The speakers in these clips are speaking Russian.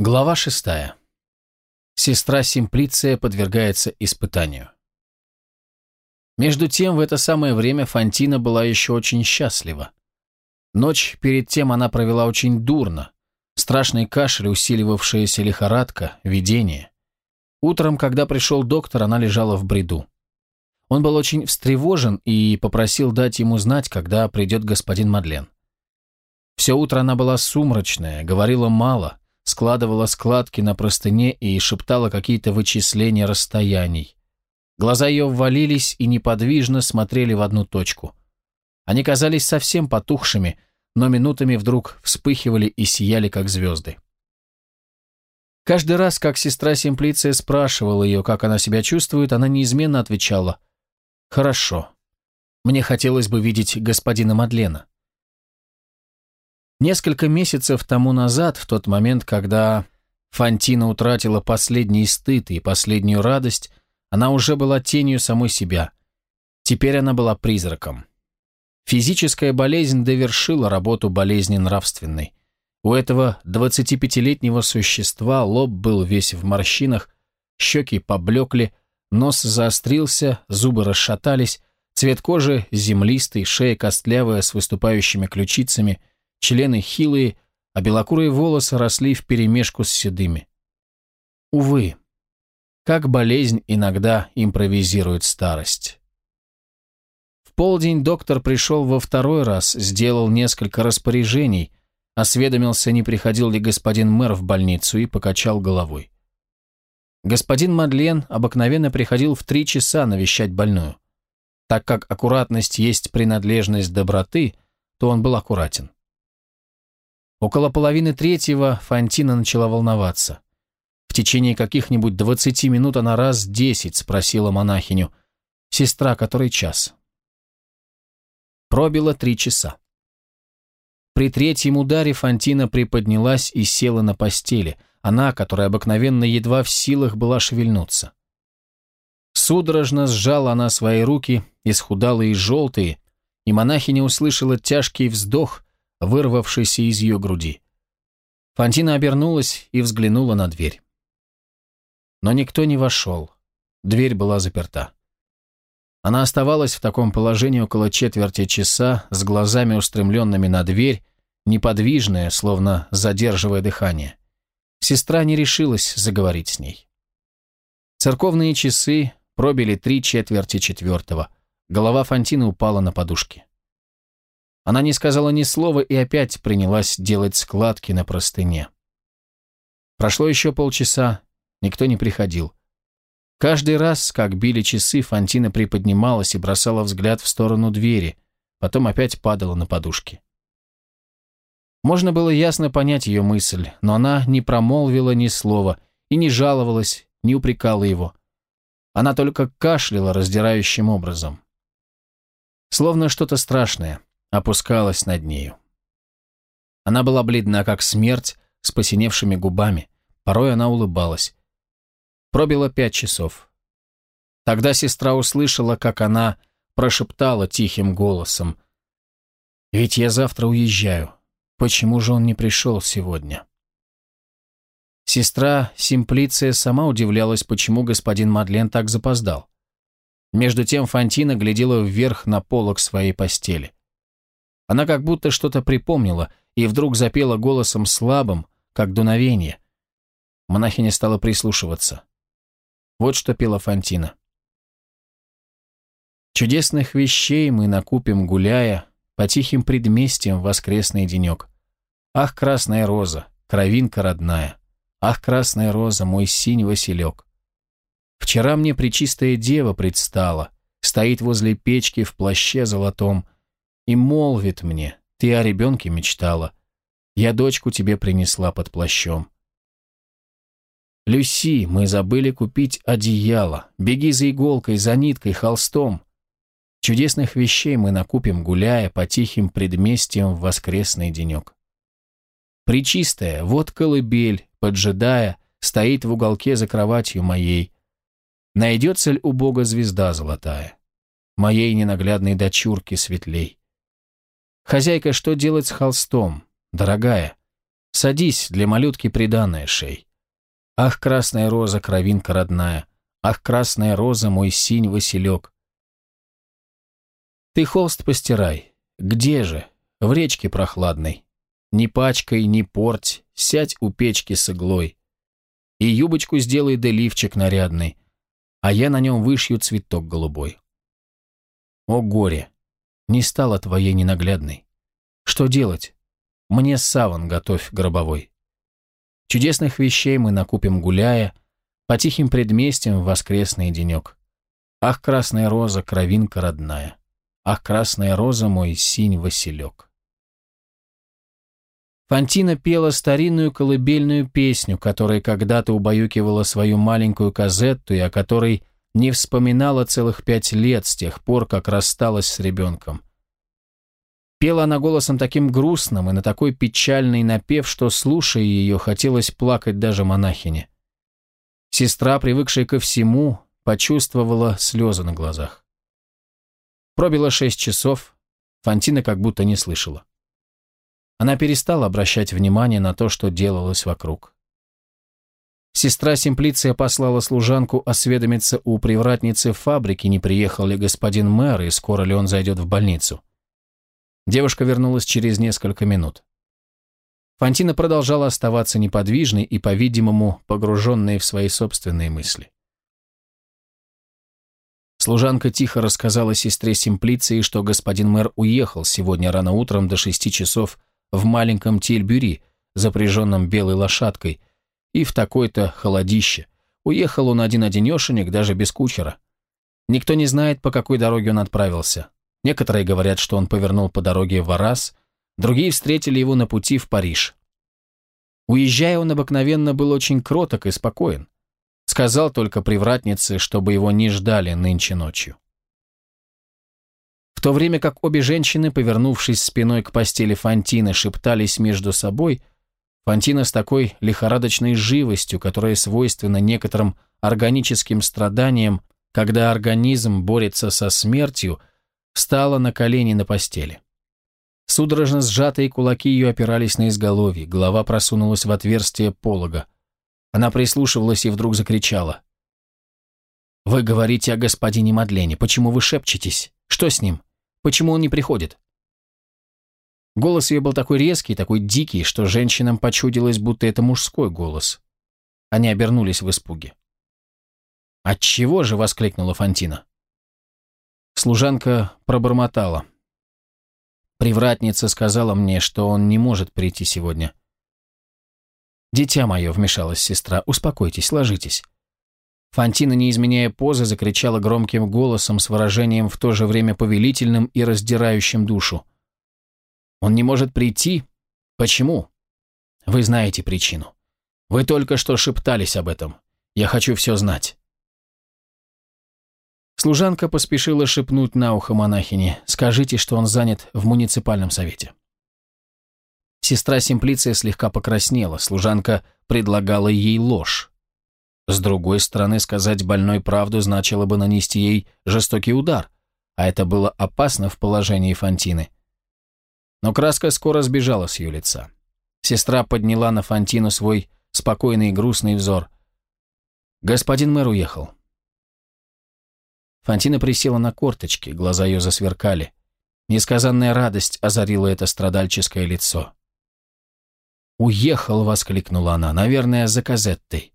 Глава шестая. Сестра Симплиция подвергается испытанию. Между тем, в это самое время Фантина была еще очень счастлива. Ночь перед тем она провела очень дурно. Страшный кашель, усиливавшаяся лихорадка, видение. Утром, когда пришел доктор, она лежала в бреду. Он был очень встревожен и попросил дать ему знать, когда придет господин Мадлен. Все утро она была сумрачная, говорила мало, складывала складки на простыне и шептала какие-то вычисления расстояний. Глаза ее ввалились и неподвижно смотрели в одну точку. Они казались совсем потухшими, но минутами вдруг вспыхивали и сияли, как звезды. Каждый раз, как сестра Симплиция спрашивала ее, как она себя чувствует, она неизменно отвечала «Хорошо. Мне хотелось бы видеть господина Мадлена». Несколько месяцев тому назад, в тот момент, когда Фантина утратила последний стыд и последнюю радость, она уже была тенью самой себя. Теперь она была призраком. Физическая болезнь довершила работу болезни нравственной. У этого 25-летнего существа лоб был весь в морщинах, щеки поблекли, нос заострился, зубы расшатались, цвет кожи землистый, шея костлявая с выступающими ключицами – члены хилые, а белокурые волосы росли вперемешку с седыми. Увы, как болезнь иногда импровизирует старость. В полдень доктор пришел во второй раз, сделал несколько распоряжений, осведомился, не приходил ли господин мэр в больницу и покачал головой. Господин Мадлен обыкновенно приходил в три часа навещать больную. Так как аккуратность есть принадлежность доброты, то он был аккуратен. Около половины третьего Фантина начала волноваться. В течение каких-нибудь двадцати минут она раз десять спросила монахиню, «Сестра, который час?» Пробило три часа. При третьем ударе Фантина приподнялась и села на постели, она, которая обыкновенно едва в силах была шевельнуться. Судорожно сжала она свои руки, исхудалые и желтые, и монахиня услышала тяжкий вздох, вырвавшийся из ее груди. Фантина обернулась и взглянула на дверь. Но никто не вошел. Дверь была заперта. Она оставалась в таком положении около четверти часа, с глазами устремленными на дверь, неподвижная, словно задерживая дыхание. Сестра не решилась заговорить с ней. Церковные часы пробили три четверти четвертого. Голова Фантины упала на подушки. Она не сказала ни слова и опять принялась делать складки на простыне. Прошло еще полчаса, никто не приходил. Каждый раз, как били часы, Фантина приподнималась и бросала взгляд в сторону двери, потом опять падала на подушки. Можно было ясно понять ее мысль, но она не промолвила ни слова и не жаловалась, не упрекала его. Она только кашляла раздирающим образом. Словно что-то страшное, опускалась над нею. Она была бледна, как смерть, с посиневшими губами. Порой она улыбалась. Пробило пять часов. Тогда сестра услышала, как она прошептала тихим голосом. «Ведь я завтра уезжаю. Почему же он не пришел сегодня?» Сестра Симплиция сама удивлялась, почему господин Мадлен так запоздал. Между тем Фантина глядела вверх на полок своей постели. Она как будто что-то припомнила и вдруг запела голосом слабым, как дуновение. Монахиня стала прислушиваться. Вот что пела Фантина. Чудесных вещей мы накупим, гуляя, по тихим предместьям воскресный денек. Ах, красная роза, кровинка родная, ах, красная роза, мой синь василек. Вчера мне причистая дева предстала, стоит возле печки в плаще золотом, и молвит мне, ты о ребенке мечтала, я дочку тебе принесла под плащом. Люси, мы забыли купить одеяло, беги за иголкой, за ниткой, холстом. Чудесных вещей мы накупим, гуляя по тихим предместьям в воскресный денек. Причистая, вот колыбель, поджидая, стоит в уголке за кроватью моей. Найдется ли у Бога звезда золотая? Моей ненаглядной дочурки светлей. «Хозяйка, что делать с холстом? Дорогая, Садись, для малютки приданная шей. Ах, красная роза, кровинка родная, Ах, красная роза, мой синь василек. Ты холст постирай. Где же? В речке прохладной. Ни пачкой, ни порть, сядь у печки с иглой. И юбочку сделай да лифчик нарядный, а я на нем вышью цветок голубой. О горе! Не стало твоей ненаглядной. Что делать? Мне саван готовь гробовой. Чудесных вещей мы накупим гуляя, по тихим предместьям в воскресный денек. Ах, красная роза, кровинка родная! Ах, красная роза, мой синь василек! Фантина пела старинную колыбельную песню, которая когда-то убаюкивала свою маленькую Казетту и о которой не вспоминала целых пять лет с тех пор, как рассталась с ребенком. Пела она голосом таким грустным и на такой печальный напев, что, слушая ее, хотелось плакать даже монахине. Сестра, привыкшая ко всему, почувствовала слезы на глазах. Пробило шесть часов, Фантина как будто не слышала. Она перестала обращать внимание на то, что делалось вокруг. Сестра Симплиция послала служанку осведомиться у привратницы фабрики, не приехал ли господин мэр и скоро ли он зайдет в больницу. Девушка вернулась через несколько минут. Фантина продолжала оставаться неподвижной и, по-видимому, погруженной в свои собственные мысли. Служанка тихо рассказала сестре Симплиции, что господин мэр уехал сегодня рано утром до шести часов в маленьком Тильбюри, запряженном белой лошадкой, и в такой-то холодище. Уехал он один-одинешенек, даже без кучера. Никто не знает, по какой дороге он отправился. Некоторые говорят, что он повернул по дороге в Арас, другие встретили его на пути в Париж. Уезжая, он обыкновенно был очень кроток и спокоен. Сказал только привратнице, чтобы его не ждали нынче ночью. В то время как обе женщины, повернувшись спиной к постели Фантины, шептались между собой, Фантина с такой лихорадочной живостью, которая свойственна некоторым органическим страданиям, когда организм борется со смертью, встала на колени на постели. Судорожно сжатые кулаки ее опирались на изголовье, голова просунулась в отверстие полога. Она прислушивалась и вдруг закричала. «Вы говорите о господине Мадлене. Почему вы шепчетесь? Что с ним? Почему он не приходит?» Голос ее был такой резкий, такой дикий, что женщинам почудилось, будто это мужской голос. Они обернулись в испуге. «Отчего же?» — воскликнула Фантина. Служанка пробормотала. Привратница сказала мне, что он не может прийти сегодня. «Дитя мое», — вмешалась сестра, — «успокойтесь, ложитесь». Фантина, не изменяя позы, закричала громким голосом с выражением в то же время повелительным и раздирающим душу. «Он не может прийти? Почему?» «Вы знаете причину. Вы только что шептались об этом. Я хочу все знать». Служанка поспешила шепнуть на ухо монахине «Скажите, что он занят в муниципальном совете». Сестра Симплиция слегка покраснела, служанка предлагала ей ложь. С другой стороны, сказать больной правду значило бы нанести ей жестокий удар, а это было опасно в положении Фантины. Но краска скоро сбежала с ее лица. Сестра подняла на Фантину свой спокойный и грустный взор. «Господин мэр уехал. Фантина присела на корточки, глаза ее засверкали. Несказанная радость озарила это страдальческое лицо. «Уехал!» — воскликнула она, — «наверное, за Казеттой».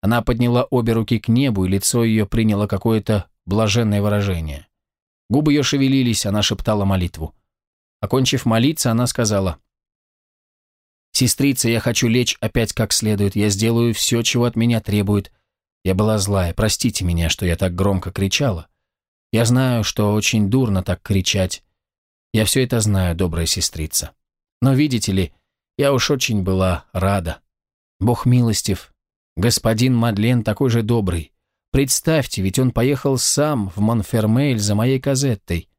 Она подняла обе руки к небу, и лицо ее приняло какое-то блаженное выражение. Губы ее шевелились, она шептала молитву. Окончив молиться, она сказала, «Сестрица, я хочу лечь опять как следует, я сделаю все, чего от меня требует, я была злая, простите меня, что я так громко кричала. Я знаю, что очень дурно так кричать. Я все это знаю, добрая сестрица. Но видите ли, я уж очень была рада. Бог милостив. Господин Мадлен такой же добрый. Представьте, ведь он поехал сам в Монфермейль за моей казеттой.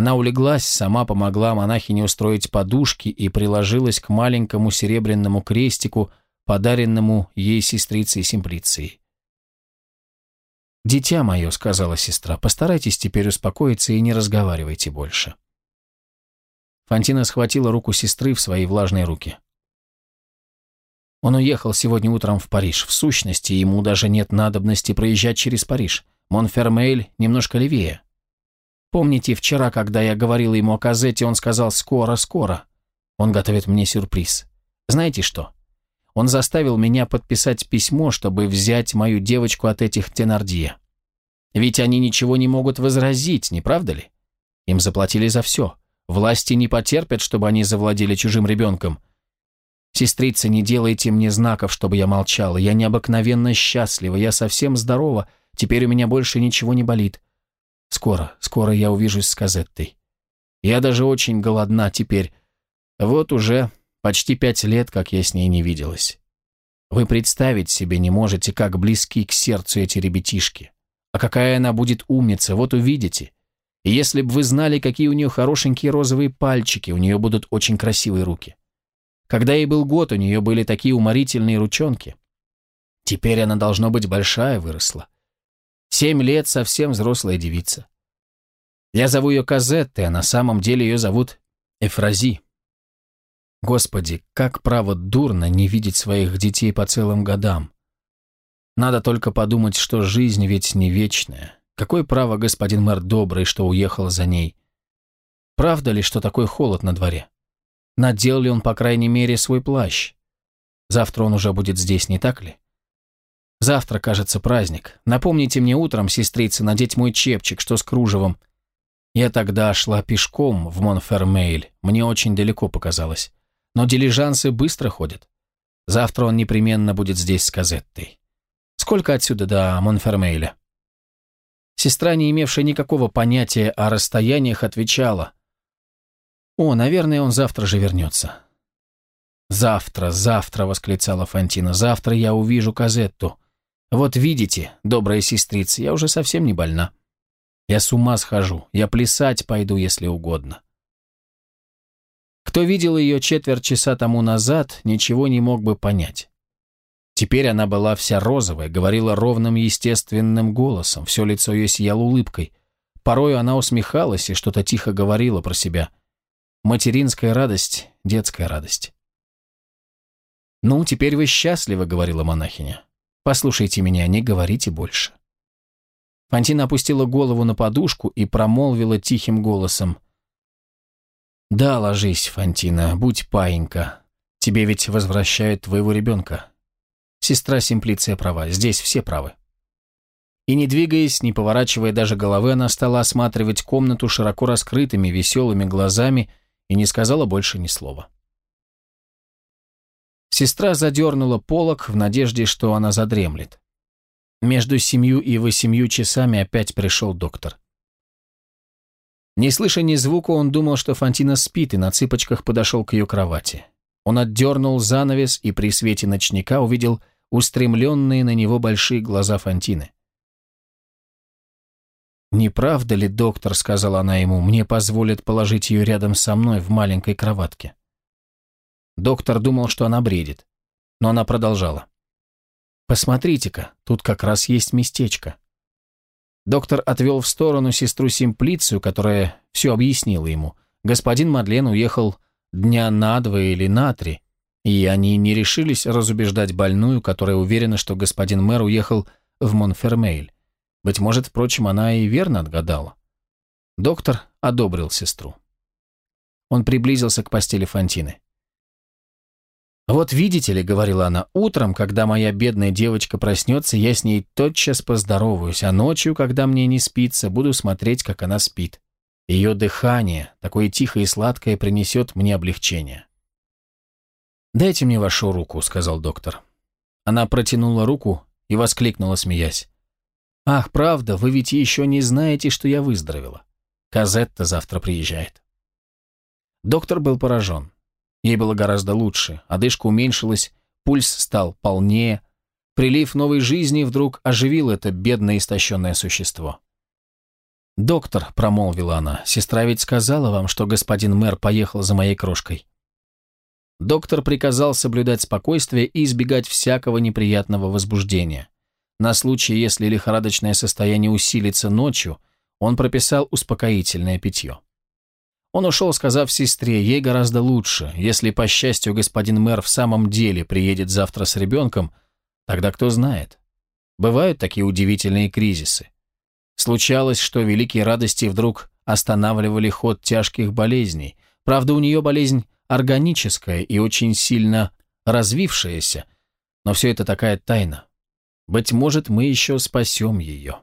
Она улеглась, сама помогла монахине устроить подушки и приложилась к маленькому серебряному крестику, подаренному ей сестрицей Симплицией. «Дитя мое», — сказала сестра, — «постарайтесь теперь успокоиться и не разговаривайте больше». Фантина схватила руку сестры в свои влажные руки. Он уехал сегодня утром в Париж. В сущности, ему даже нет надобности проезжать через Париж. Монфермейль немножко левее. Помните, вчера, когда я говорила ему о Казете, он сказал «скоро, скоро». Он готовит мне сюрприз. Знаете что? Он заставил меня подписать письмо, чтобы взять мою девочку от этих Тенардье. Ведь они ничего не могут возразить, не правда ли? Им заплатили за все. Власти не потерпят, чтобы они завладели чужим ребенком. Сестрица, не делайте мне знаков, чтобы я молчала. Я необыкновенно счастлива, я совсем здорова. Теперь у меня больше ничего не болит. Скоро, скоро я увижусь с Казеттой. Я даже очень голодна теперь. Вот уже почти пять лет, как я с ней не виделась. Вы представить себе не можете, как близки к сердцу эти ребятишки. А какая она будет умница, вот увидите. И если бы вы знали, какие у нее хорошенькие розовые пальчики, у нее будут очень красивые руки. Когда ей был год, у нее были такие уморительные ручонки. Теперь она, должно быть, большая выросла. Семь лет совсем взрослая девица. Я зову ее Казеттой, а на самом деле ее зовут Эфрази. Господи, как право дурно не видеть своих детей по целым годам. Надо только подумать, что жизнь ведь не вечная. Какое право господин мэр добрый, что уехал за ней? Правда ли, что такой холод на дворе? Надел ли он, по крайней мере, свой плащ? Завтра он уже будет здесь, не так ли? Завтра, кажется, праздник. Напомните мне утром, сестрица, надеть мой чепчик, что с кружевом. Я тогда шла пешком в Монфермейль. Мне очень далеко показалось. Но дилижансы быстро ходят. Завтра он непременно будет здесь с Казеттой. Сколько отсюда до Монфермейля?» Сестра, не имевшая никакого понятия о расстояниях, отвечала. «О, наверное, он завтра же вернется». «Завтра, завтра!» — восклицала Фантина. «Завтра я увижу Казетту. Вот видите, добрая сестрица, я уже совсем не больна. Я с ума схожу, я плясать пойду, если угодно». Кто видел ее четверть часа тому назад, ничего не мог бы понять. Теперь она была вся розовая, говорила ровным естественным голосом, все лицо ее сияло улыбкой. Порою она усмехалась и что-то тихо говорила про себя. Материнская радость, детская радость. «Ну, теперь вы счастливы», — говорила монахиня. «Послушайте меня, не говорите больше». Фантина опустила голову на подушку и промолвила тихим голосом. «Да, ложись, Фантина, будь паинька. Тебе ведь возвращают твоего ребенка. Сестра Симплиция права, здесь все правы. И не двигаясь, не поворачивая даже головы, она стала осматривать комнату широко раскрытыми, веселыми глазами и не сказала больше ни слова. Сестра задернула полок в надежде, что она задремлет. Между семью и восемью часами опять пришел доктор. Не слыша ни звука, он думал, что Фантина спит, и на цыпочках подошел к ее кровати. Он отдернул занавес и при свете ночника увидел устремленные на него большие глаза Фантины. «Не правда ли, доктор, — сказала она ему, — мне позволят положить ее рядом со мной в маленькой кроватке?» Доктор думал, что она бредит, но она продолжала. «Посмотрите-ка, тут как раз есть местечко». Доктор отвел в сторону сестру Симплицию, которая все объяснила ему. Господин Мадлен уехал дня на два или на три, и они не решились разубеждать больную, которая уверена, что господин мэр уехал в Монфермейль. Быть может, впрочем, она и верно отгадала. Доктор одобрил сестру. Он приблизился к постели Фантины. «Вот видите ли», — говорила она, — «утром, когда моя бедная девочка проснется, я с ней тотчас поздороваюсь, а ночью, когда мне не спится, буду смотреть, как она спит. Ее дыхание, такое тихое и сладкое, принесет мне облегчение». «Дайте мне вашу руку», — сказал доктор. Она протянула руку и воскликнула, смеясь. «Ах, правда, вы ведь еще не знаете, что я выздоровела. Казетта завтра приезжает». Доктор был поражен. Ей было гораздо лучше, одышка уменьшилась, пульс стал полнее. Прилив новой жизни вдруг оживил это бедное истощенное существо. «Доктор», — промолвила она, — «сестра ведь сказала вам, что господин мэр поехал за моей крошкой». Доктор приказал соблюдать спокойствие и избегать всякого неприятного возбуждения. На случай, если лихорадочное состояние усилится ночью, он прописал успокоительное питье. Он ушел, сказав сестре, ей гораздо лучше. Если, по счастью, господин мэр в самом деле приедет завтра с ребенком, тогда кто знает. Бывают такие удивительные кризисы. Случалось, что великие радости вдруг останавливали ход тяжких болезней. Правда, у нее болезнь органическая и очень сильно развившаяся, но все это такая тайна. Быть может, мы еще спасем ее.